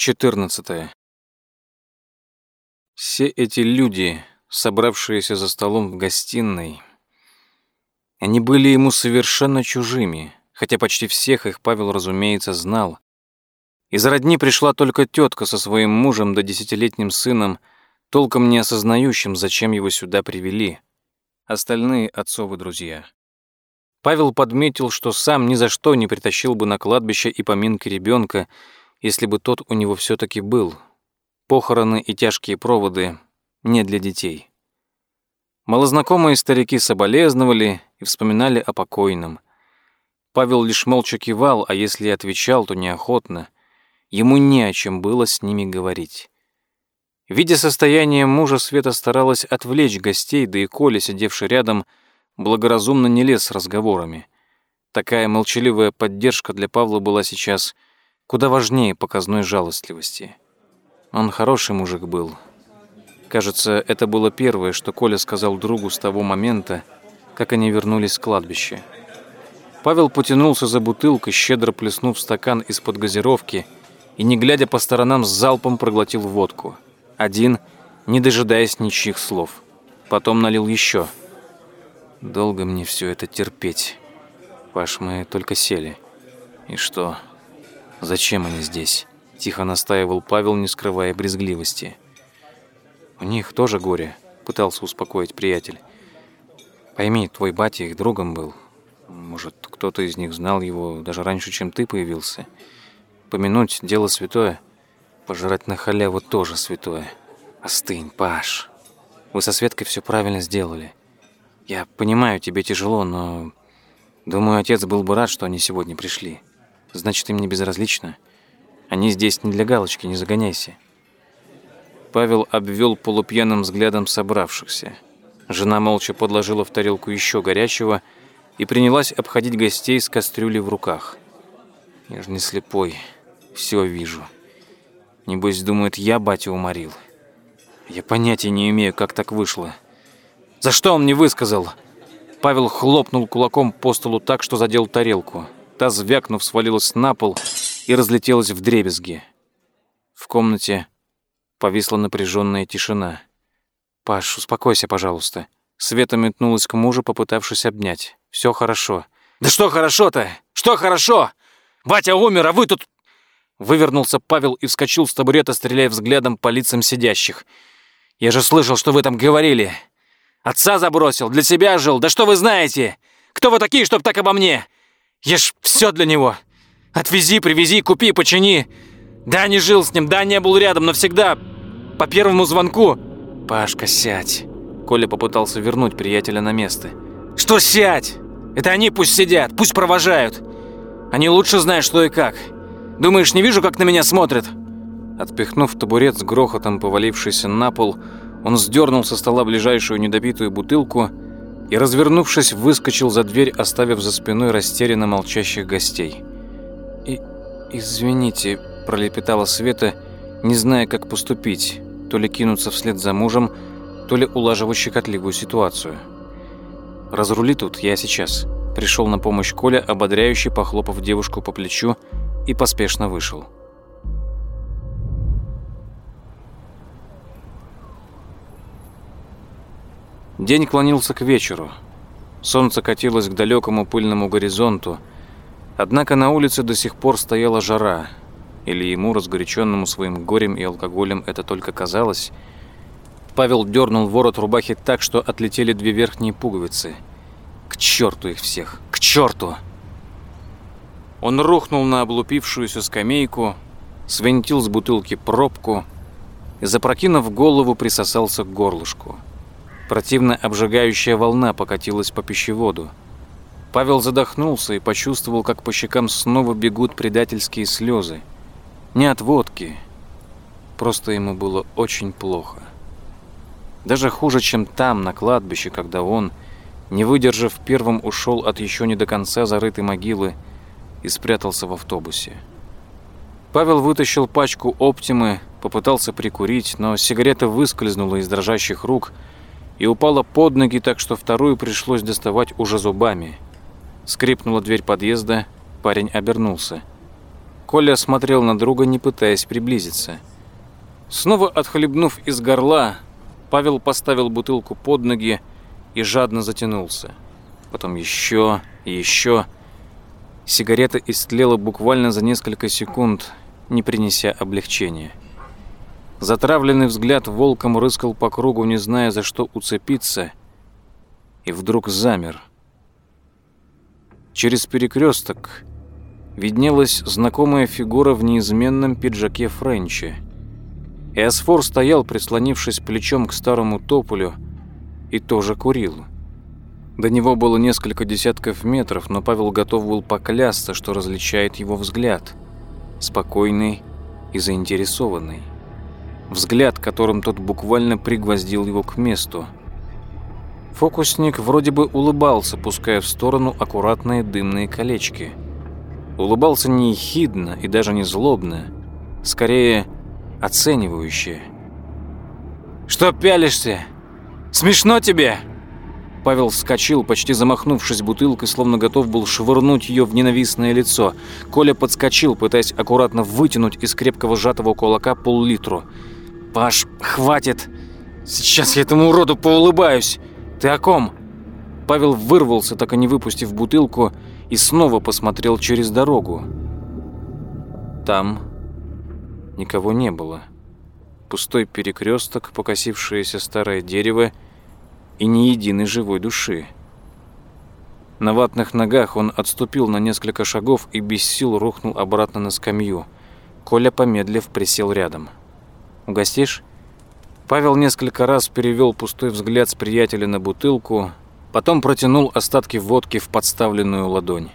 14. Все эти люди, собравшиеся за столом в гостиной, они были ему совершенно чужими, хотя почти всех их Павел, разумеется, знал. Из родни пришла только тетка со своим мужем да десятилетним сыном, толком не осознающим, зачем его сюда привели. Остальные — отцовы друзья. Павел подметил, что сам ни за что не притащил бы на кладбище и поминки ребенка, если бы тот у него все таки был. Похороны и тяжкие проводы не для детей. Малознакомые старики соболезновали и вспоминали о покойном. Павел лишь молча кивал, а если и отвечал, то неохотно. Ему не о чем было с ними говорить. Видя состояние мужа, Света старалась отвлечь гостей, да и Коля, сидевший рядом, благоразумно не лез с разговорами. Такая молчаливая поддержка для Павла была сейчас — куда важнее показной жалостливости. Он хороший мужик был. Кажется, это было первое, что Коля сказал другу с того момента, как они вернулись с кладбища. Павел потянулся за бутылкой, щедро плеснув стакан из-под газировки и, не глядя по сторонам, с залпом проглотил водку. Один, не дожидаясь ничьих слов. Потом налил еще. Долго мне все это терпеть. Паш, мы только сели. И что, Зачем они здесь? Тихо настаивал Павел, не скрывая брезгливости. У них тоже горе, пытался успокоить приятель. Пойми, твой батя их другом был. Может, кто-то из них знал его даже раньше, чем ты появился. Помянуть дело святое, пожрать на халяву тоже святое. Остынь, Паш. Вы со Светкой все правильно сделали. Я понимаю, тебе тяжело, но думаю, отец был бы рад, что они сегодня пришли. Значит, им не безразлично. Они здесь не для галочки, не загоняйся. Павел обвел полупьяным взглядом собравшихся. Жена молча подложила в тарелку еще горячего и принялась обходить гостей с кастрюлей в руках. Я же не слепой, все вижу. Небось, думает, я батю уморил. Я понятия не имею, как так вышло. За что он мне высказал? Павел хлопнул кулаком по столу так, что задел тарелку. Та, звякнув, свалилась на пол и разлетелась в дребезги. В комнате повисла напряженная тишина. «Паш, успокойся, пожалуйста». Света метнулась к мужу, попытавшись обнять. «Все хорошо». «Да что хорошо-то? Что хорошо? Батя умер, а вы тут...» Вывернулся Павел и вскочил с табурета, стреляя взглядом по лицам сидящих. «Я же слышал, что вы там говорили. Отца забросил, для себя жил. Да что вы знаете? Кто вы такие, чтоб так обо мне? Ж все для него. Отвези, привези, купи, почини. Да, не жил с ним, да, не был рядом, но всегда по первому звонку. Пашка, сядь. Коля попытался вернуть приятеля на место. Что сядь? Это они пусть сидят, пусть провожают. Они лучше знают, что и как. Думаешь, не вижу, как на меня смотрят? Отпихнув табурет с грохотом, повалившийся на пол, он сдернул со стола ближайшую недопитую бутылку и, развернувшись, выскочил за дверь, оставив за спиной растерянно молчащих гостей. «И... извините», – пролепетала Света, не зная, как поступить, то ли кинуться вслед за мужем, то ли улаживать щекотливую ситуацию. «Разрули тут, я сейчас», – пришел на помощь Коля, ободряюще похлопав девушку по плечу, и поспешно вышел. День клонился к вечеру. Солнце катилось к далекому пыльному горизонту, однако на улице до сих пор стояла жара, или ему, разгоряченному своим горем и алкоголем, это только казалось. Павел дернул ворот рубахи так, что отлетели две верхние пуговицы. К черту их всех! К черту! Он рухнул на облупившуюся скамейку, свинтил с бутылки пробку и, запрокинув голову, присосался к горлышку. Противно обжигающая волна покатилась по пищеводу. Павел задохнулся и почувствовал, как по щекам снова бегут предательские слезы. Не от водки. Просто ему было очень плохо. Даже хуже, чем там, на кладбище, когда он, не выдержав первым, ушел от еще не до конца зарытой могилы и спрятался в автобусе. Павел вытащил пачку «Оптимы», попытался прикурить, но сигарета выскользнула из дрожащих рук – и упала под ноги, так что вторую пришлось доставать уже зубами. Скрипнула дверь подъезда, парень обернулся. Коля смотрел на друга, не пытаясь приблизиться. Снова отхлебнув из горла, Павел поставил бутылку под ноги и жадно затянулся. Потом еще и еще. Сигарета истлела буквально за несколько секунд, не принеся облегчения. Затравленный взгляд волком рыскал по кругу, не зная, за что уцепиться, и вдруг замер. Через перекресток виднелась знакомая фигура в неизменном пиджаке Френча. Эосфор стоял, прислонившись плечом к старому тополю, и тоже курил. До него было несколько десятков метров, но Павел готов был поклясться, что различает его взгляд. Спокойный и заинтересованный взгляд, которым тот буквально пригвоздил его к месту. Фокусник вроде бы улыбался, пуская в сторону аккуратные дымные колечки. Улыбался не ехидно и даже не злобно, скорее оценивающе. «Что пялишься? Смешно тебе?» Павел вскочил, почти замахнувшись бутылкой, словно готов был швырнуть ее в ненавистное лицо. Коля подскочил, пытаясь аккуратно вытянуть из крепкого сжатого кулака пол-литру. «Паш, хватит! Сейчас я этому уроду поулыбаюсь! Ты о ком?» Павел вырвался, так и не выпустив бутылку, и снова посмотрел через дорогу. Там никого не было. Пустой перекресток, покосившееся старое дерево и ни единой живой души. На ватных ногах он отступил на несколько шагов и без сил рухнул обратно на скамью. Коля, помедлив, присел рядом. Угостишь?» Павел несколько раз перевел пустой взгляд с приятеля на бутылку, потом протянул остатки водки в подставленную ладонь.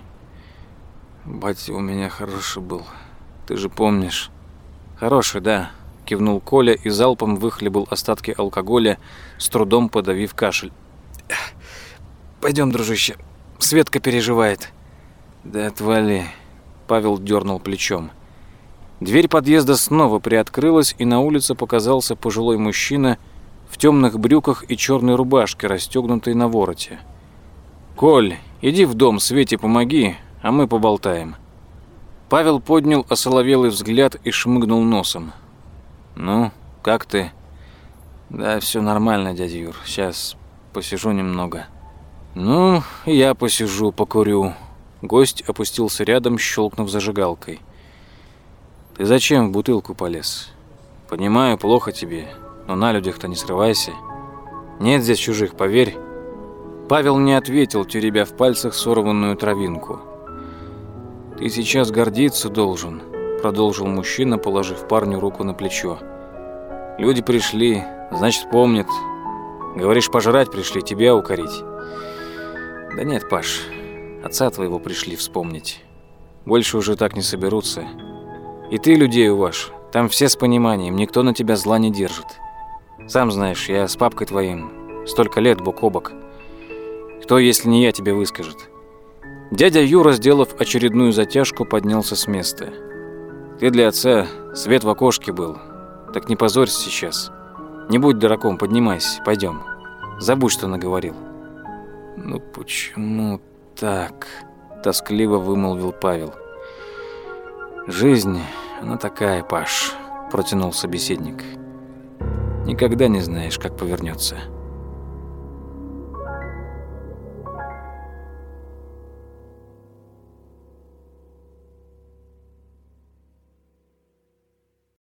«Батя у меня хороший был, ты же помнишь». «Хороший, да», — кивнул Коля и залпом выхлебал остатки алкоголя, с трудом подавив кашель. «Пойдем, дружище, Светка переживает». «Да отвали», — Павел дернул плечом. Дверь подъезда снова приоткрылась, и на улице показался пожилой мужчина в темных брюках и черной рубашке, расстегнутой на вороте. «Коль, иди в дом, Свете помоги, а мы поболтаем». Павел поднял осоловелый взгляд и шмыгнул носом. «Ну, как ты?» «Да, все нормально, дядя Юр. Сейчас посижу немного». «Ну, я посижу, покурю». Гость опустился рядом, щелкнув зажигалкой. Ты зачем в бутылку полез? Понимаю, плохо тебе, но на людях-то не срывайся. Нет здесь чужих, поверь. Павел не ответил, теребя в пальцах сорванную травинку. Ты сейчас гордиться должен, продолжил мужчина, положив парню руку на плечо. Люди пришли, значит, помнят. Говоришь, пожрать пришли, тебя укорить. Да нет, Паш, отца твоего пришли вспомнить. Больше уже так не соберутся. И ты людей уваж. Там все с пониманием, никто на тебя зла не держит. Сам знаешь, я с папкой твоим столько лет бок о бок. Кто, если не я, тебе выскажет? Дядя Юра, сделав очередную затяжку, поднялся с места. Ты для отца свет в окошке был. Так не позорься сейчас. Не будь дураком, поднимайся, пойдем. Забудь, что наговорил. Ну почему так? Тоскливо вымолвил Павел. «Жизнь, она такая, Паш», – протянул собеседник. «Никогда не знаешь, как повернется».